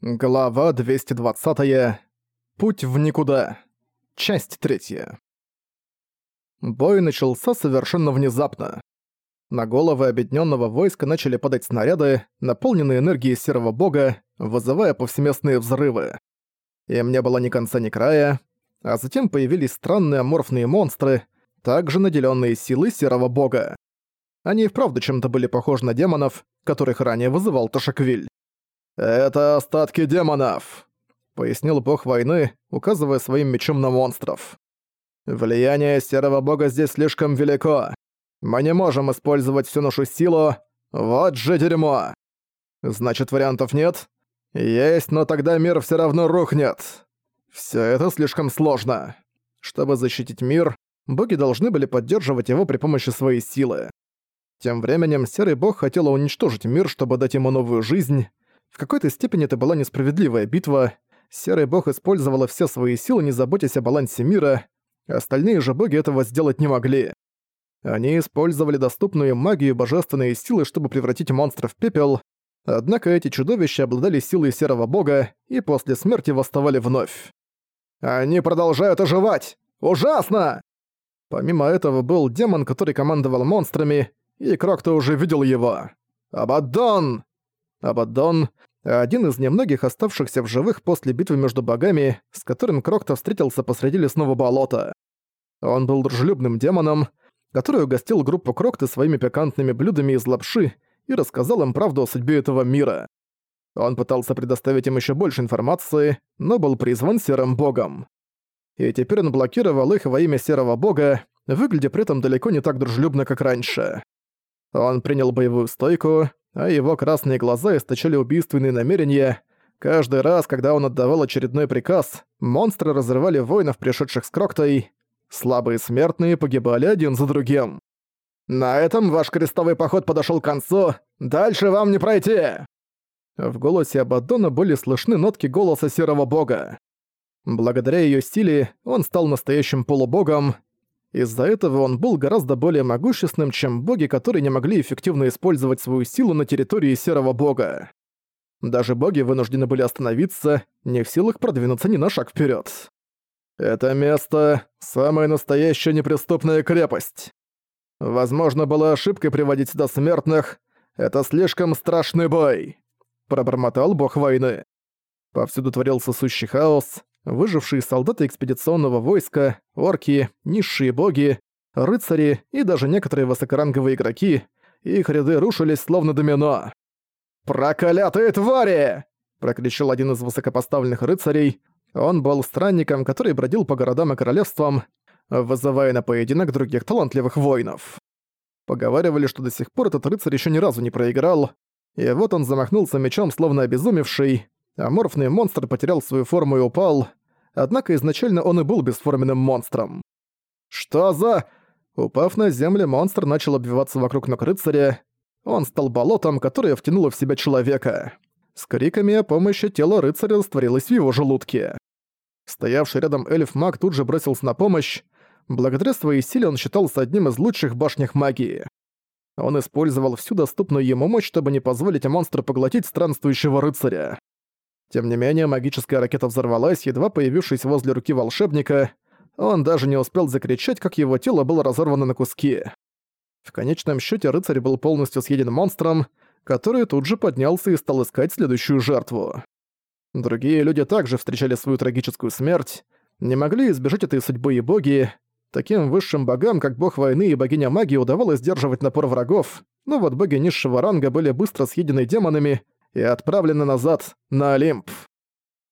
Глава 220. Путь в никуда. Часть третья. Бой начался совершенно внезапно. На головы объединенного войска начали падать снаряды, наполненные энергией серого бога, вызывая повсеместные взрывы. Им не было ни конца, ни края, а затем появились странные аморфные монстры, также наделенные силой серого бога. Они и вправду чем-то были похожи на демонов, которых ранее вызывал Ташаквиль. «Это остатки демонов», — пояснил бог войны, указывая своим мечом на монстров. «Влияние серого бога здесь слишком велико. Мы не можем использовать всю нашу силу. Вот же дерьмо!» «Значит, вариантов нет?» «Есть, но тогда мир все равно рухнет. Все это слишком сложно. Чтобы защитить мир, боги должны были поддерживать его при помощи своей силы. Тем временем Серый Бог хотел уничтожить мир, чтобы дать ему новую жизнь, в какой-то степени это была несправедливая битва. Серый бог использовала все свои силы, не заботясь о балансе мира, остальные же боги этого сделать не могли. Они использовали доступную магию божественные силы, чтобы превратить монстра в пепел, однако эти чудовища обладали силой серого бога и после смерти восставали вновь. «Они продолжают оживать! Ужасно!» Помимо этого был демон, который командовал монстрами, и Крокто уже видел его. «Абаддон!» Абаддон — один из немногих оставшихся в живых после битвы между богами, с которым Крокто встретился посреди лесного болота. Он был дружелюбным демоном, который угостил группу Крокты своими пикантными блюдами из лапши и рассказал им правду о судьбе этого мира. Он пытался предоставить им еще больше информации, но был призван Серым Богом. И теперь он блокировал их во имя Серого Бога, выглядя при этом далеко не так дружелюбно, как раньше. Он принял боевую стойку, а его красные глаза источали убийственные намерения. Каждый раз, когда он отдавал очередной приказ, монстры разрывали воинов, пришедших с Кроктой. Слабые смертные погибали один за другим. «На этом ваш крестовый поход подошел к концу. Дальше вам не пройти!» В голосе Абаддона были слышны нотки голоса Серого Бога. Благодаря ее силе он стал настоящим полубогом, из-за этого он был гораздо более могущественным, чем боги, которые не могли эффективно использовать свою силу на территории Серого Бога. Даже боги вынуждены были остановиться, не в силах продвинуться ни на шаг вперед. Это место — самая настоящая неприступная крепость. Возможно, была ошибкой приводить сюда смертных. Это слишком страшный бой. Пробормотал бог войны. Повсюду творился сущий хаос, выжившие солдаты экспедиционного войска, орки, низшие боги, рыцари и даже некоторые высокоранговые игроки, их ряды рушились словно домино. «Проклятые твари!» – прокричал один из высокопоставленных рыцарей. Он был странником, который бродил по городам и королевствам, вызывая на поединок других талантливых воинов. Поговаривали, что до сих пор этот рыцарь еще ни разу не проиграл, и вот он замахнулся мечом, словно обезумевший, Аморфный монстр потерял свою форму и упал, однако изначально он и был бесформенным монстром. «Что за...» Упав на землю, монстр начал обвиваться вокруг ног рыцаря. Он стал болотом, которое втянуло в себя человека. С криками о помощи тело рыцаря растворилось в его желудке. Стоявший рядом эльф-маг тут же бросился на помощь. Благодаря своей силе он считался одним из лучших башнях магии. Он использовал всю доступную ему мощь, чтобы не позволить монстру поглотить странствующего рыцаря. Тем не менее, магическая ракета взорвалась, едва появившись возле руки волшебника. Он даже не успел закричать, как его тело было разорвано на куски. В конечном счете рыцарь был полностью съеден монстром, который тут же поднялся и стал искать следующую жертву. Другие люди также встречали свою трагическую смерть, не могли избежать этой судьбы и боги. Таким высшим богам, как бог войны и богиня магии, удавалось сдерживать напор врагов, но вот боги низшего ранга были быстро съедены демонами и отправлены назад, на Олимп.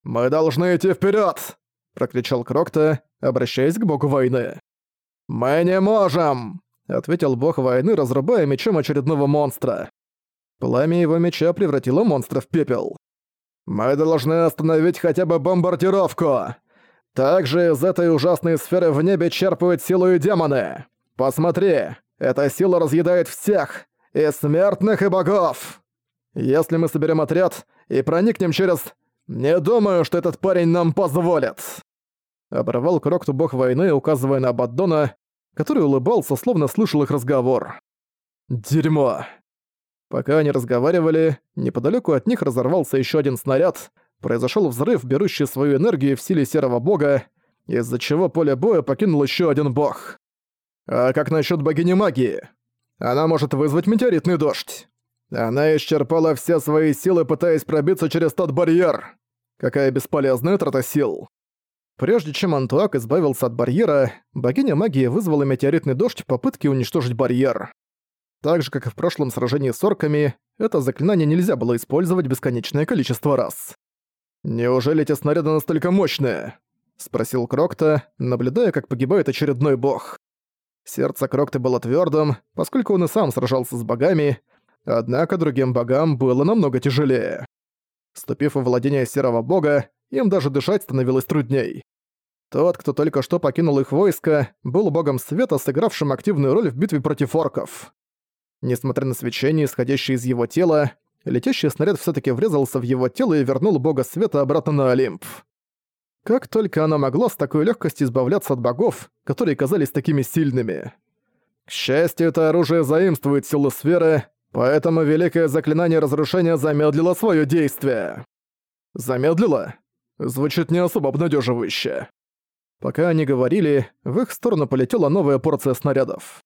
«Мы должны идти вперед! прокричал Крокта, обращаясь к богу войны. «Мы не можем!» — ответил бог войны, разрубая мечом очередного монстра. Пламя его меча превратило монстра в пепел. «Мы должны остановить хотя бы бомбардировку! Также из этой ужасной сферы в небе черпают силу и демоны! Посмотри, эта сила разъедает всех, и смертных, и богов!» Если мы соберем отряд и проникнем через... Не думаю, что этот парень нам позволит!» Оборвал Крокту бог войны, указывая на Абаддона, который улыбался, словно слышал их разговор. «Дерьмо!» Пока они разговаривали, неподалеку от них разорвался еще один снаряд, произошел взрыв, берущий свою энергию в силе серого бога, из-за чего поле боя покинул еще один бог. А как насчет богини магии? Она может вызвать метеоритный дождь. Она исчерпала все свои силы, пытаясь пробиться через тот барьер. Какая бесполезная трата сил. Прежде чем Антуак избавился от барьера, богиня магии вызвала метеоритный дождь в попытке уничтожить барьер. Так же, как и в прошлом сражении с орками, это заклинание нельзя было использовать бесконечное количество раз. «Неужели эти снаряды настолько мощные?» — спросил Крокта, наблюдая, как погибает очередной бог. Сердце Крокта было твердым, поскольку он и сам сражался с богами, однако другим богам было намного тяжелее. Вступив во владение серого бога, им даже дышать становилось трудней. Тот, кто только что покинул их войско, был богом света, сыгравшим активную роль в битве против орков. Несмотря на свечение, исходящее из его тела, летящий снаряд все таки врезался в его тело и вернул бога света обратно на Олимп. Как только она могла с такой легкостью избавляться от богов, которые казались такими сильными. К счастью, это оружие заимствует силу сферы, поэтому великое заклинание разрушения замедлило свое действие. Замедлило? Звучит не особо обнадеживающе. Пока они говорили, в их сторону полетела новая порция снарядов.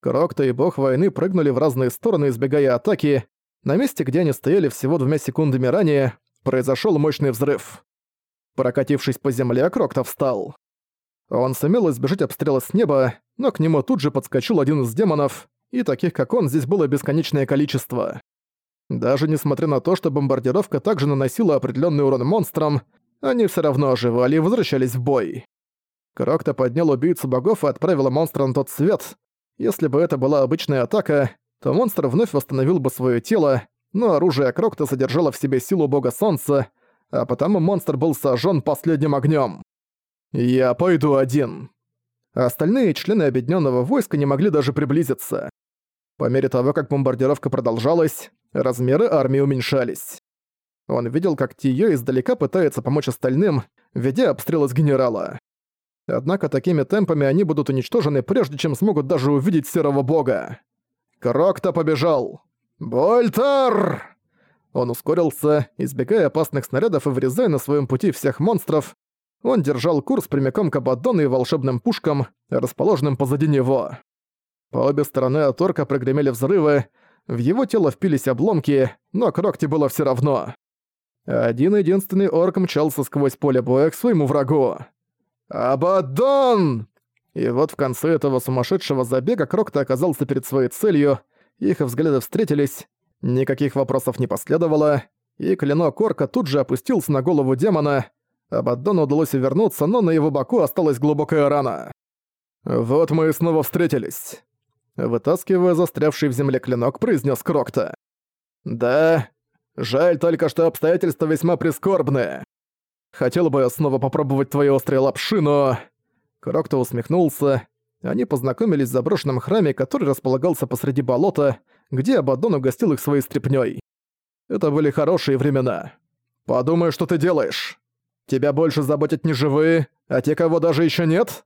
Крокта и бог войны прыгнули в разные стороны, избегая атаки. На месте, где они стояли всего двумя секундами ранее, произошел мощный взрыв. Прокатившись по земле, Крокта встал. Он сумел избежать обстрела с неба, но к нему тут же подскочил один из демонов, и таких как он здесь было бесконечное количество. Даже несмотря на то, что бомбардировка также наносила определенный урон монстрам, они все равно оживали и возвращались в бой. Крокта поднял убийцу богов и отправил монстра на тот свет. Если бы это была обычная атака, то монстр вновь восстановил бы свое тело, но оружие Крокта содержало в себе силу бога солнца, а потому монстр был сожжен последним огнем. «Я пойду один». Остальные члены объединенного войска не могли даже приблизиться. По мере того, как бомбардировка продолжалась, размеры армии уменьшались. Он видел, как Тиё издалека пытается помочь остальным, ведя обстрел из генерала. Однако такими темпами они будут уничтожены, прежде чем смогут даже увидеть Серого Бога. Крокто побежал. «Больтер!» Он ускорился, избегая опасных снарядов и врезая на своем пути всех монстров. Он держал курс прямиком к Абаддону и волшебным пушкам, расположенным позади него. По обе стороны от орка прогремели взрывы, в его тело впились обломки, но Крокте было все равно. Один-единственный орк мчался сквозь поле боя к своему врагу. «Абаддон!» И вот в конце этого сумасшедшего забега Крокта оказался перед своей целью, их взгляды встретились, Никаких вопросов не последовало, и клинок орка тут же опустился на голову демона. Абаддону удалось вернуться, но на его боку осталась глубокая рана. «Вот мы и снова встретились», — вытаскивая застрявший в земле клинок, произнес Крокта. «Да, жаль только, что обстоятельства весьма прискорбные. Хотел бы я снова попробовать твои острые лапши, но...» Крокта усмехнулся. Они познакомились в заброшенном храме, который располагался посреди болота, где Абаддон угостил их своей стряпнёй. Это были хорошие времена. Подумай, что ты делаешь. Тебя больше заботят не живые, а те, кого даже ещё нет?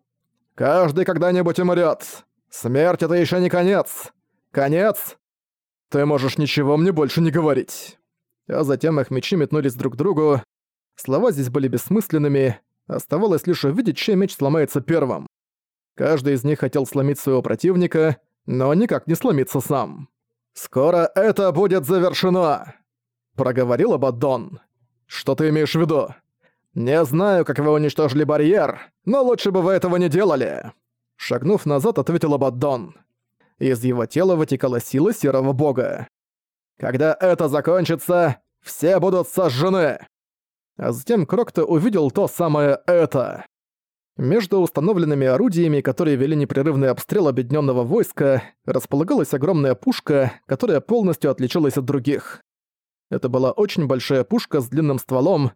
Каждый когда-нибудь умрёт. Смерть — это ещё не конец. Конец? Ты можешь ничего мне больше не говорить. А затем их мечи метнулись друг к другу. Слова здесь были бессмысленными. Оставалось лишь увидеть, чей меч сломается первым. Каждый из них хотел сломить своего противника, но никак не сломиться сам. «Скоро это будет завершено!» — проговорил Абаддон. «Что ты имеешь в виду?» «Не знаю, как вы уничтожили барьер, но лучше бы вы этого не делали!» Шагнув назад, ответил Абаддон. Из его тела вытекала сила серого бога. «Когда это закончится, все будут сожжены!» А затем Крокто увидел то самое «это». Между установленными орудиями, которые вели непрерывный обстрел объединенного войска, располагалась огромная пушка, которая полностью отличалась от других. Это была очень большая пушка с длинным стволом.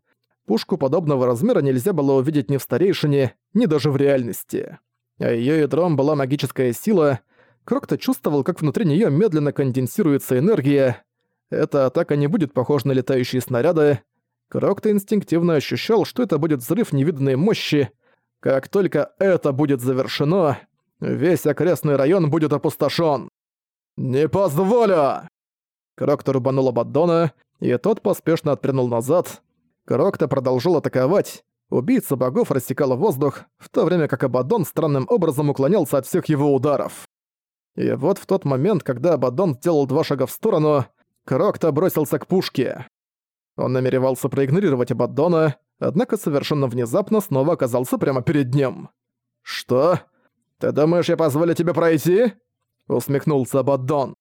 Пушку подобного размера нельзя было увидеть ни в старейшине, ни даже в реальности. А её ядром была магическая сила. Крокто чувствовал, как внутри неё медленно конденсируется энергия. Эта атака не будет похожа на летающие снаряды. Крокто инстинктивно ощущал, что это будет взрыв невиданной мощи, как только это будет завершено, весь окрестный район будет опустошен. «Не позволю!» Крокто рубанул Абаддона, и тот поспешно отпрянул назад. Крокто продолжил атаковать, убийца богов рассекал воздух, в то время как Абадон странным образом уклонялся от всех его ударов. И вот в тот момент, когда Абадон сделал два шага в сторону, Крокто бросился к пушке. Он намеревался проигнорировать Абаддона, однако совершенно внезапно снова оказался прямо перед ним. «Что? Ты думаешь, я позволю тебе пройти?» — усмехнулся Абаддон.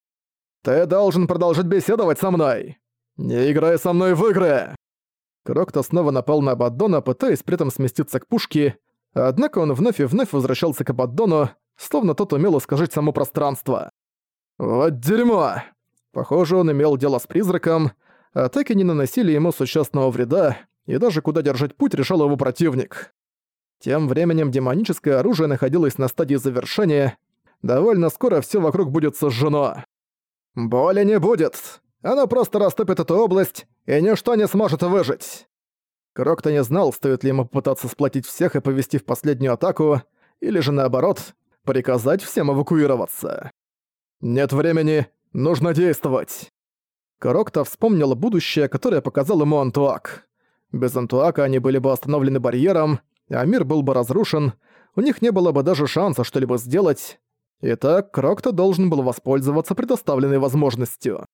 «Ты должен продолжить беседовать со мной! Не играй со мной в игры!» Крокто снова напал на Абаддона, пытаясь при этом сместиться к пушке, однако он вновь и вновь возвращался к Абаддону, словно тот умел искажать само пространство. «Вот дерьмо!» Похоже, он имел дело с призраком, атаки не наносили ему существенного вреда, и даже куда держать путь решал его противник. Тем временем демоническое оружие находилось на стадии завершения, довольно скоро все вокруг будет сожжено. Боли не будет. Оно просто растопит эту область, и ничто не сможет выжить. Крокто не знал, стоит ли ему попытаться сплотить всех и повести в последнюю атаку, или же наоборот, приказать всем эвакуироваться. Нет времени, нужно действовать. Крокто вспомнил будущее, которое показал ему Антуак. Без Антуака они были бы остановлены барьером, а мир был бы разрушен, у них не было бы даже шанса что-либо сделать, Итак, Крокто должен был воспользоваться предоставленной возможностью.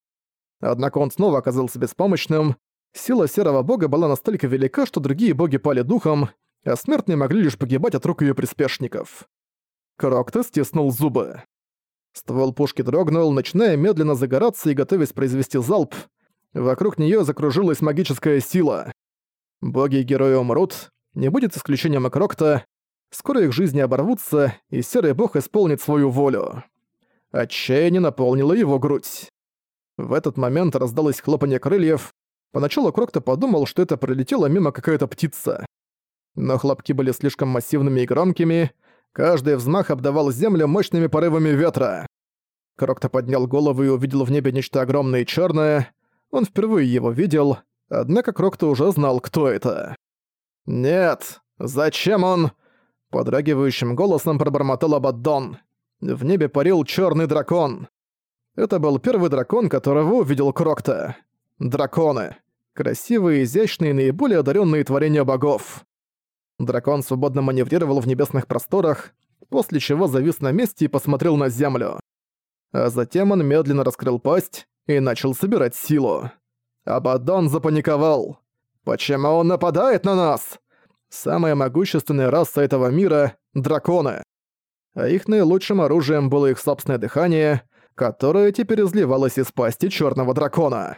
Однако он снова оказался беспомощным. Сила Серого Бога была настолько велика, что другие боги пали духом, а смертные могли лишь погибать от рук ее приспешников. Крокто стиснул зубы. Ствол пушки дрогнул, начиная медленно загораться и готовясь произвести залп. Вокруг нее закружилась магическая сила. Боги и герои умрут, не будет исключением и Крокта, Скоро их жизни оборвутся, и Серый Бог исполнит свою волю. Отчаяние наполнило его грудь. В этот момент раздалось хлопанье крыльев. Поначалу Крокто подумал, что это пролетела мимо какая-то птица. Но хлопки были слишком массивными и громкими, каждый взмах обдавал землю мощными порывами ветра. Крокто поднял голову и увидел в небе нечто огромное и чёрное. Он впервые его видел, однако Крокто уже знал, кто это. «Нет! Зачем он?» Подрагивающим голосом пробормотал Абаддон. В небе парил черный дракон. Это был первый дракон, которого увидел Крокта. Драконы. Красивые, изящные, наиболее одаренные творения богов. Дракон свободно маневрировал в небесных просторах, после чего завис на месте и посмотрел на землю. А затем он медленно раскрыл пасть и начал собирать силу. Абаддон запаниковал. «Почему он нападает на нас?» Самая могущественная раса этого мира — драконы. А их наилучшим оружием было их собственное дыхание, которое теперь изливалось из пасти черного дракона.